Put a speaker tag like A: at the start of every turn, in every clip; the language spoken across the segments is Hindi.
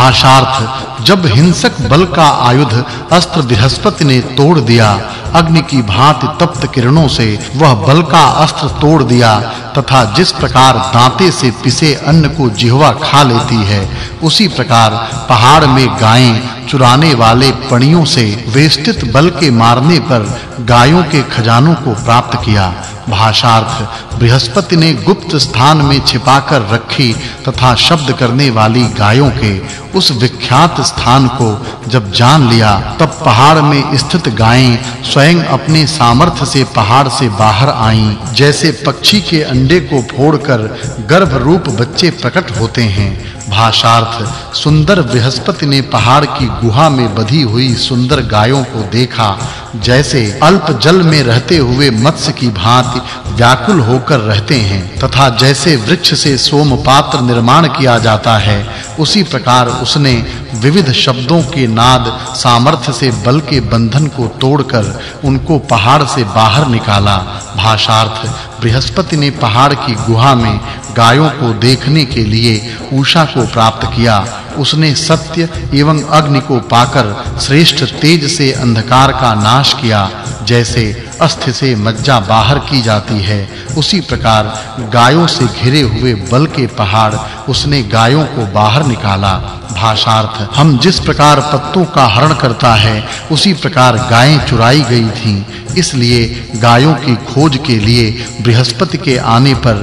A: भाषार्थ, जब हिंसक बल का आयुध अस्त्र बृहस्पति ने तोड़ दिया, अग्नि की भांति तप्त किरणों से वह बल का अस्त्र तोड़ दिया, तथा जिस प्रकार दांते से पिसे अन्न को जिह्वा खा लेती है, उसी प्रकार पहाड़ में गायें, चुराने वाले पणियों से वेष्टित बल के मारने पर गायों के खजानों को प्राप्त किया। भाषार्थ बृहस्पति ने गुप्त स्थान में छिपाकर रखी तथा शब्द करने वाली गायों के उस विख्यात स्थान को जब जान लिया, तब पहाड़ में स्थित गायें स्वयं अपने सामर्थ्य से पहाड़ से बाहर आईं। जैसे पक्षी के अंडे को फोड़कर गर्भ रूप बच्चे प्रकट होते हैं भाषार्थ, सुंदर बृहस्पति ने पहाड़ की गुहा में बधी हुई सुंदर गायों को देखा। जैसे अल्प जल में रहते हुए मत्स्य की भांति व्याकुल होकर रहते हैं, तथा जैसे वृक्ष से सोम पात्र निर्माण किया जाता है, उसी प्रकार उसने विविध शब्दों के नाद सामर्थ्य से बल के बंधन को तोड़कर उनको पहाड़ से बाहर निकाला। भाषार्थ, बृहस्पति ने पहाड़ की गुहा में गायों को देखने के लिए उषा को प्राप्त किया। उसने सत्य एवं अग्नि को पाकर श्रेष्ठ तेज से अंधकार का नाश किया, जैसे अस्थि से मज्जा बाहर की जाती है। उसी प्रकार गायों से घिरे हुए बल के पहाड़ उसने गायों को बाहर निकाला। भाषार्थ। हम जिस प्रकार पत्तों का हरण करता है, उसी प्रकार गायें चुराई गई थीं। इसलिए गायों की खोज के लिए बृहस्पति के आने पर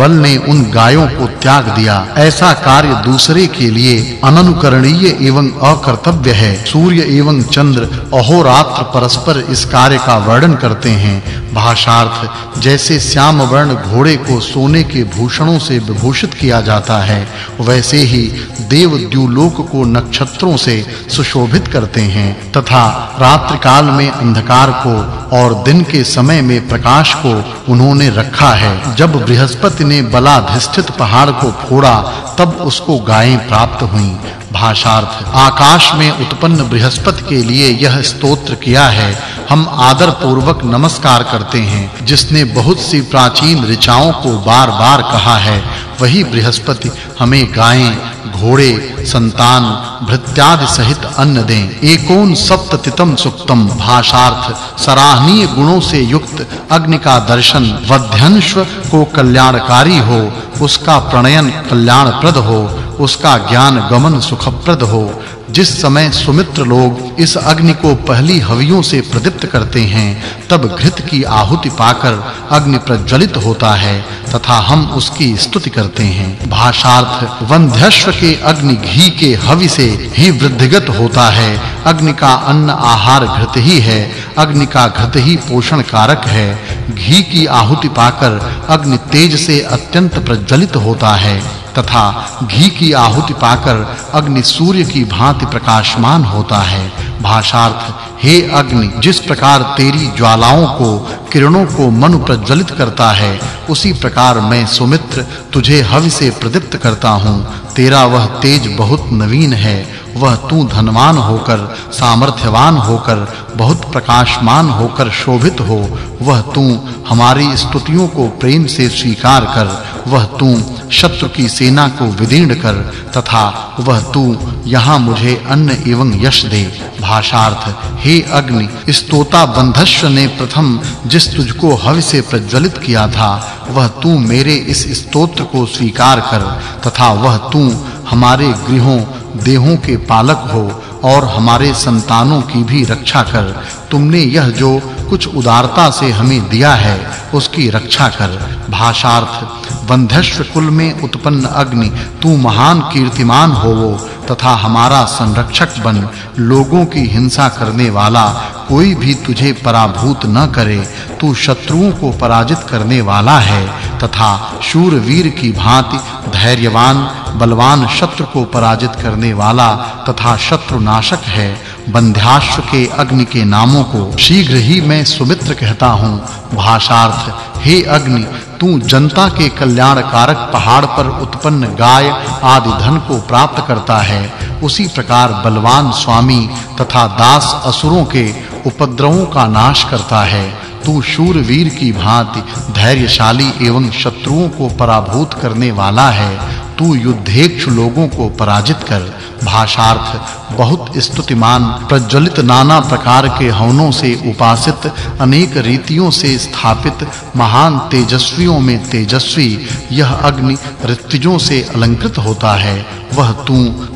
A: बल ने उन गायों को त्याग दिया। ऐसा कार्य दूसरे के लिए अननुकरणीय एवं अकर्तव्य है। सूर्य एवं चंद्र अहोरात्र परस्पर इस कार्य का वर्णन करते हैं। भाषार्थ, जैसे श्याम वर्ण घोड़े को सोने के भूषणों से विभूषित किया जाता है, वैसे ही देव द्युलोक को नक्षत्रों से सुशोभित करते हैं तथा रात्रि काल में अंधकार को और दिन के समय में प्रकाश को उन्होंने रखा है। जब बृहस्पति ने बलाधिष्ठित पहाड़ को फोड़ा, तब उसको गायें प्राप्त हुईं। भाषार्थ, आकाश में उत्पन्न बृहस्पति के लिए यह स्तोत्र किया है, हम आदर पूर्वक नमस्कार करते हैं। जिसने बहुत सी प्राचीन ऋचाओं को बार-बार कहा है, वही बृहस्पति हमें गायें घोड़े, संतान, भृत्यादि सहित अन्न दें। एकोन सप्ततितम सुक्तम भाषार्थ, सराहनीय गुणों से युक्त अग्नि का दर्शन वध्यंश्व को कल्याणकारी हो, उसका प्रणयन कल्याणप्रद हो। उसका ज्ञान गमन सुखप्रद हो। जिस समय सुमित्र लोग इस अग्नि को पहली हवियों से प्रदीप्त करते हैं, तब घृत की आहुति पाकर अग्नि प्रज्वलित होता है, तथा हम उसकी स्तुति करते हैं। भाषार्थ वंध्यश्व के अग्नि घी के हवि से ही वृद्धिगत होता है। अग्नि का अन्न आहार घृत ही है, अग्नि का घृत ही पोषण कारक है। घी की आहुति पाकर अग्नि तेज से अत्यंत प्रज्वलित होता है। तथा घी की आहुति पाकर अग्नि सूर्य की भांति प्रकाशमान होता है। भाषार्थ, हे अग्नि, जिस प्रकार तेरी ज्वालाओं को, किरणों को मन प्रज्वलित करता है, उसी प्रकार मैं सुमित्र तुझे हवि से प्रदीप्त करता हूँ। तेरा वह तेज बहुत नवीन है, वह तू धनवान होकर, सामर्थ्यवान होकर, बहुत प्रकाशमान होकर शोभित हो। वह तू हमारी स्तुतियों को प्रेम से स्वीकार कर, वह तू शत्रु की सेना को विदीर्ण कर, तथा वह तू यहाँ मुझे अन्न एवं यश दे। भाषार्थ, हे अग्नि स्तोता बंधस्व ने प्रथम जिस तुझको हवि से प्रज्वलित किया था, वह तू मेरे इस स्तोत्र को स्वीकार कर, तथा वह तू हमारे गृहों, देहों के पालक हो, और हमारे संतानों की भी रक्षा कर। तुमने यह जो कुछ उदारता से हमें दिया है, उसकी रक्षा कर। भाषार्थ बंधस्व कुल में उत्पन्न अग्नि, तू महान कीर्तिमान होवो, तथा हमारा संरक्षक बन। लोगों की हिंसा करने वाला कोई भी तुझे पराभूत न करे, तू शत्रुओं को पराजित करने वाला है, तथा शूरवीर की भांति धैर्यवान, बलवान शत्रु को पराजित करने वाला तथा शत्रु नाशक है। बंध्याश्व के अग्नि के नामों को शीघ्र ही मैं सुमित्र कहता हूँ। भाषार्थ, हे अग्नि, तू जनता के कल्याण कारक पहाड़ पर उत्पन्न गाय आदि धन को प्राप्त करता है। उसी प्रकार बलवान स्वामी तथा दास असुरों के उपद्रवों का नाश करता है। तू शूरवीर की भांति धैर्यशाली एवं शत्रुओं को पराभूत करने वाला है। तू युद्धेक्ष लोगों को पराजित कर भाषार्थ, बहुत स्तुतिमान, प्रज्वलित नाना प्रकार के हवनों से उपासित, अनेक रीतियों से स्थापित, महान तेजस्वियों में तेजस्वी, यह अग्नि ऋतुजों से अलंकृत होता है। वह तू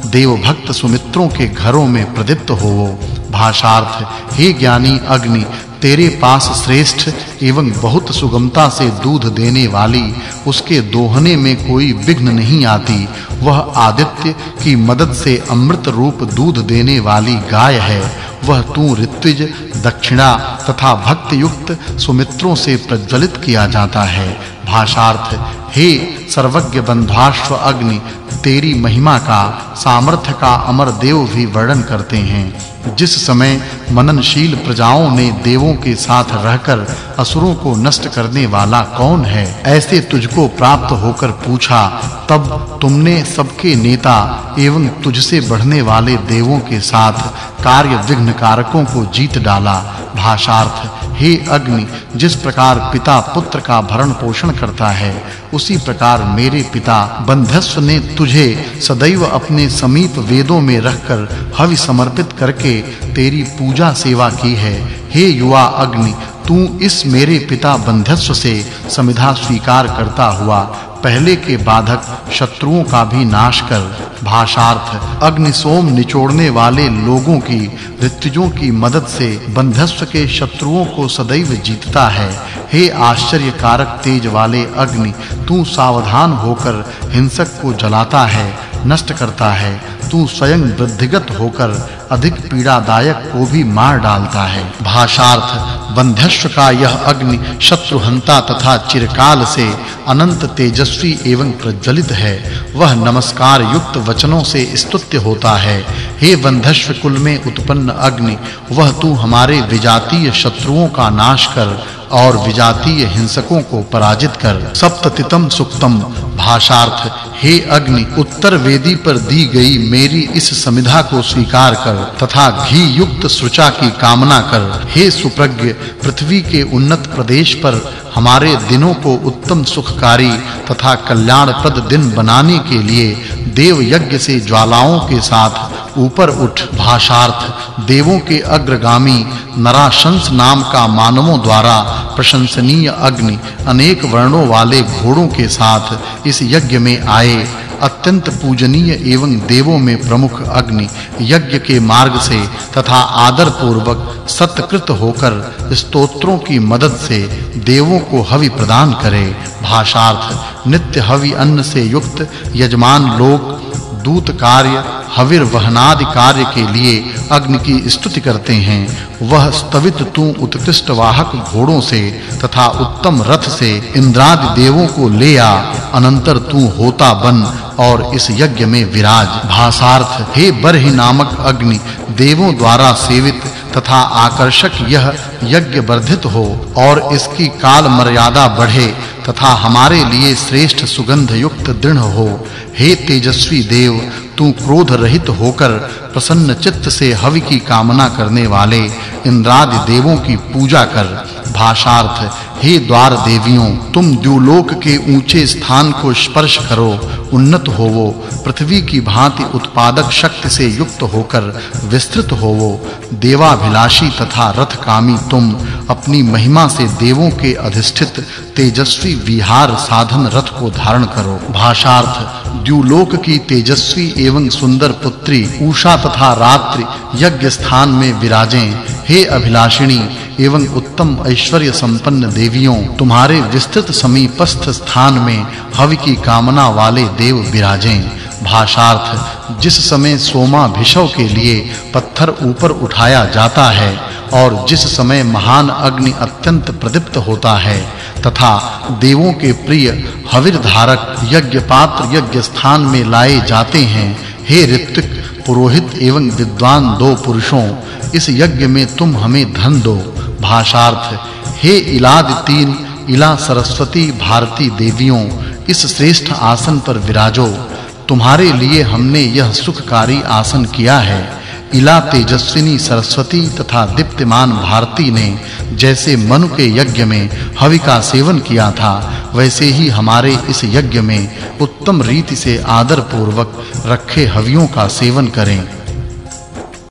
A: देव भक्त सुमित्रों के घरों में प्रदीप्त होवो भाषार्थ, हे ज्ञानी अग्नि तेरे पास श्रेष्ठ एवं बहुत सुगमता से दूध देने वाली उसके दोहने में कोई विघ्न नहीं आती। वह आदित्य की मदद से अमृत रूप दूध देने वाली गाय है। वह तू ऋत्विज, दक्षिणा तथा भक्त युक्त सुमित्रों से प्रज्वलित किया जाता है। भाषार्थ, हे सर्वज्ञ बंधाश्व अग्नि, तेरी महिमा का, सामर्थ्य का अमर देव भी वर्णन करते हैं। जिस समय मननशील प्रजाओं ने देवों के साथ रहकर असुरों को नष्ट करने वाला कौन है? ऐसे तुझको प्राप्त होकर पूछा, तब तुमने सबके नेता एवं तुझसे बढ़ने वाले देवों के साथ कार्य विघ्न कारकों को जीत डाला। भाषार्थ हे अग्नि, जिस प्रकार पिता पुत्र का भरण पोषण करता है, उसी प्रकार मेरे पिता बंधस्व ने तुझे सदैव अपने समीप वेदों में रखकर हवि समर्पित करके तेरी पूजा सेवा की है। हे युवा अग्नि तू इस मेरे पिता बंधस्व से समिधा स्वीकार करता हुआ पहले के बाधक शत्रुओं का भी नाश कर भाषार्थ अग्नि सोम निचोड़ने वाले लोगों की ऋतुजों की मदद से बंधस्व के शत्रुओं को सदैव जीतता है। हे आश्चर्य कारक तेज वाले अग्नि, तू सावधान होकर हिंसक को जलाता है। नष्ट करता है। तू स्वयं वृद्धिगत होकर अधिक पीड़ादायक को भी मार डालता है। भाषार्थ बंध्यश्व का यह अग्नि शत्रुहंता तथा चिरकाल से अनंत तेजस्वी एवं प्रज्वलित है। वह नमस्कार युक्त वचनों से स्तुत्य होता है। हे बंधश्व कुल में उत्पन्न अग्नि, वह तू हमारे विजातीय शत्रुओं का नाश कर और विजातीय हिंसकों को पराजित कर सप्ततितम सुक्तम भाषार्थ, हे अग्नि, उत्तर वेदी पर दी गई मेरी इस समिधा को स्वीकार कर तथा घी युक्त सुचा की कामना कर। हे सुप्रज्ञ, पृथ्वी के उन्नत प्रदेश पर हमारे दिनों को उत्तम सुखकारी तथा कल्याणप्रद दिन बनाने के लिए देव यज्ञ से ज्वालाओं के साथ ऊपर उठ भाषार्थ देवों के अग्रगामी नराशंस नाम का मानवों द्वारा प्रशंसनीय अग्नि अनेक वर्णों वाले घोड़ों के साथ इस यज्ञ में आए। अत्यंत पूजनीय एवं देवों में प्रमुख अग्नि यज्ञ के मार्ग से तथा आदर पूर्वक सत्कृत होकर स्तोत्रों की मदद से देवों को हवि प्रदान करे। भाषार्थ नित्य हवि अन्न से युक्त यजमान लोक दूत कार्य हविर वहनादि कार्य के लिए अग्नि की स्तुति करते हैं। वह स्तवित तू उत्कृष्ट वाहक घोड़ों से तथा उत्तम रथ से इंद्रादि देवों को ले आ, अनंतर तू होता बन और इस यज्ञ में विराज। भासार्थ, हे बरहि नामक अग्नि, देवों द्वारा सेवित तथा आकर्षक यह यज्ञ वर्धित हो और इसकी काल मर्यादा बढ़े तथा हमारे लिए श्रेष्ठ सुगंध युक्त दृढ़ हो। हे तेजस्वी देव तू क्रोध रहित होकर प्रसन्न चित्त से हवि की कामना करने वाले इंद्रादि देवों की पूजा कर। भाषार्थ, हे द्वार देवियों, तुम द्युलोक के ऊँचे स्थान को स्पर्श करो, उन्नत होवो, पृथ्वी की भांति उत्पादक शक्ति से युक्त होकर विस्तृत होवो। देवाभिलाषी तथा रथकामी तुम अपनी महिमा से देवों के अधिष्ठित तेजस्वी विहार साधन रथ को धारण करो। भाषार्थ, द्युलोक की तेजस्वी एवं सुंदर पुत्री उषा तथा रात्रि यज्ञ स्थान में विराजें। हे अभिलाषिणी एवं उत्तम ऐश्वर्य संपन्न देवियों, तुम्हारे विस्तृत समीपस्थ स्थान में हवि की कामना वाले देव विराजें। भाषार्थ, जिस समय सोमा भिषव के लिए पत्थर ऊपर उठाया जाता है और जिस समय महान अग्नि अत्यंत प्रदीप्त होता है, तथा देवों के प्रिय हविर धारक यज्ञ पात्र यज्ञ स्थान में लाए जाते हैं, हे ऋत्विक, पुरोहित एवं विद्वान दो पुरुषों, इस यज्ञ में तुम हमें धन दो। भाषार्थ, हे इलाद तीन, इला सरस्वती भारती देवियों, इस श्रेष्ठ आसन पर विराजो। तुम्हारे लिए हमने यह सुखकारी आसन किया है। इला तेजस्विनी सरस्वती तथा दीप्तिमान भारती ने जैसे मनु के यज्ञ में हवि का सेवन किया था, वैसे ही हमारे इस यज्ञ में उत्तम रीति से आदर पूर्वक रखे हवियों का सेवन करें।